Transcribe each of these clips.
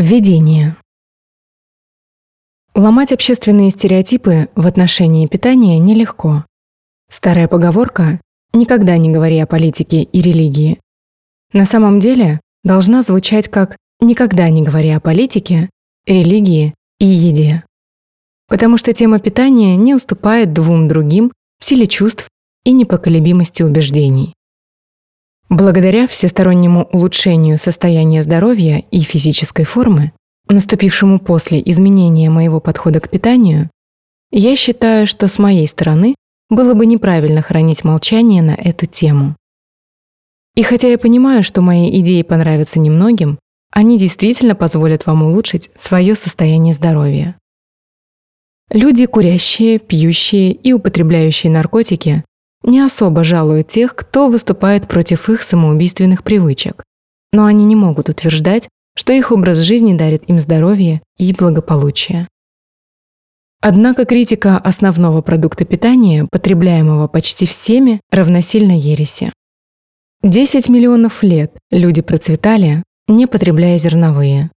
Введение. Ломать общественные стереотипы в отношении питания нелегко. Старая поговорка «никогда не говори о политике и религии» на самом деле должна звучать как «никогда не говори о политике, религии и еде». Потому что тема питания не уступает двум другим в силе чувств и непоколебимости убеждений. Благодаря всестороннему улучшению состояния здоровья и физической формы, наступившему после изменения моего подхода к питанию, я считаю, что с моей стороны было бы неправильно хранить молчание на эту тему. И хотя я понимаю, что мои идеи понравятся немногим, они действительно позволят вам улучшить свое состояние здоровья. Люди, курящие, пьющие и употребляющие наркотики, не особо жалуют тех, кто выступает против их самоубийственных привычек, но они не могут утверждать, что их образ жизни дарит им здоровье и благополучие. Однако критика основного продукта питания, потребляемого почти всеми, равносильно ереси. 10 миллионов лет люди процветали, не потребляя зерновые.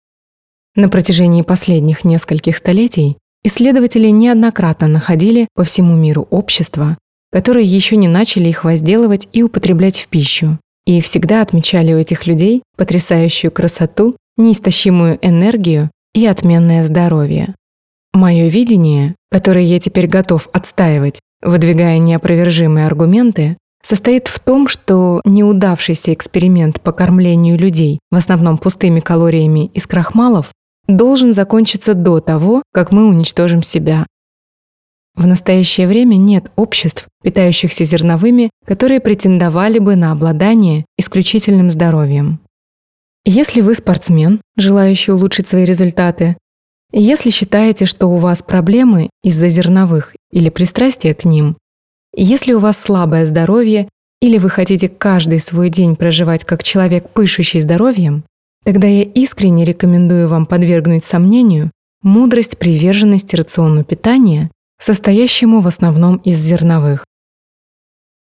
На протяжении последних нескольких столетий исследователи неоднократно находили по всему миру общества, которые еще не начали их возделывать и употреблять в пищу, и всегда отмечали у этих людей потрясающую красоту, неистощимую энергию и отменное здоровье. Мое видение, которое я теперь готов отстаивать, выдвигая неопровержимые аргументы, состоит в том, что неудавшийся эксперимент по кормлению людей, в основном пустыми калориями из крахмалов, должен закончиться до того, как мы уничтожим себя, в настоящее время нет обществ, питающихся зерновыми, которые претендовали бы на обладание исключительным здоровьем. Если вы спортсмен, желающий улучшить свои результаты, если считаете, что у вас проблемы из-за зерновых или пристрастия к ним, если у вас слабое здоровье или вы хотите каждый свой день проживать как человек, пышущий здоровьем, тогда я искренне рекомендую вам подвергнуть сомнению мудрость приверженности рациону питания состоящему в основном из зерновых.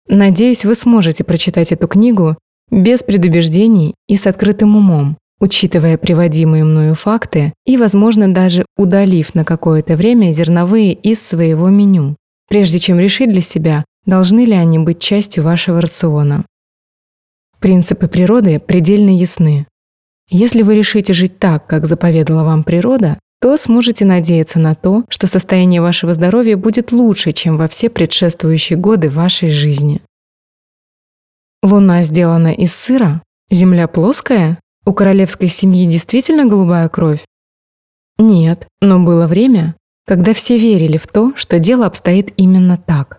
Надеюсь, вы сможете прочитать эту книгу без предубеждений и с открытым умом, учитывая приводимые мною факты и, возможно, даже удалив на какое-то время зерновые из своего меню, прежде чем решить для себя, должны ли они быть частью вашего рациона. Принципы природы предельно ясны. Если вы решите жить так, как заповедала вам природа, то сможете надеяться на то, что состояние вашего здоровья будет лучше, чем во все предшествующие годы вашей жизни. Луна сделана из сыра? Земля плоская? У королевской семьи действительно голубая кровь? Нет, но было время, когда все верили в то, что дело обстоит именно так.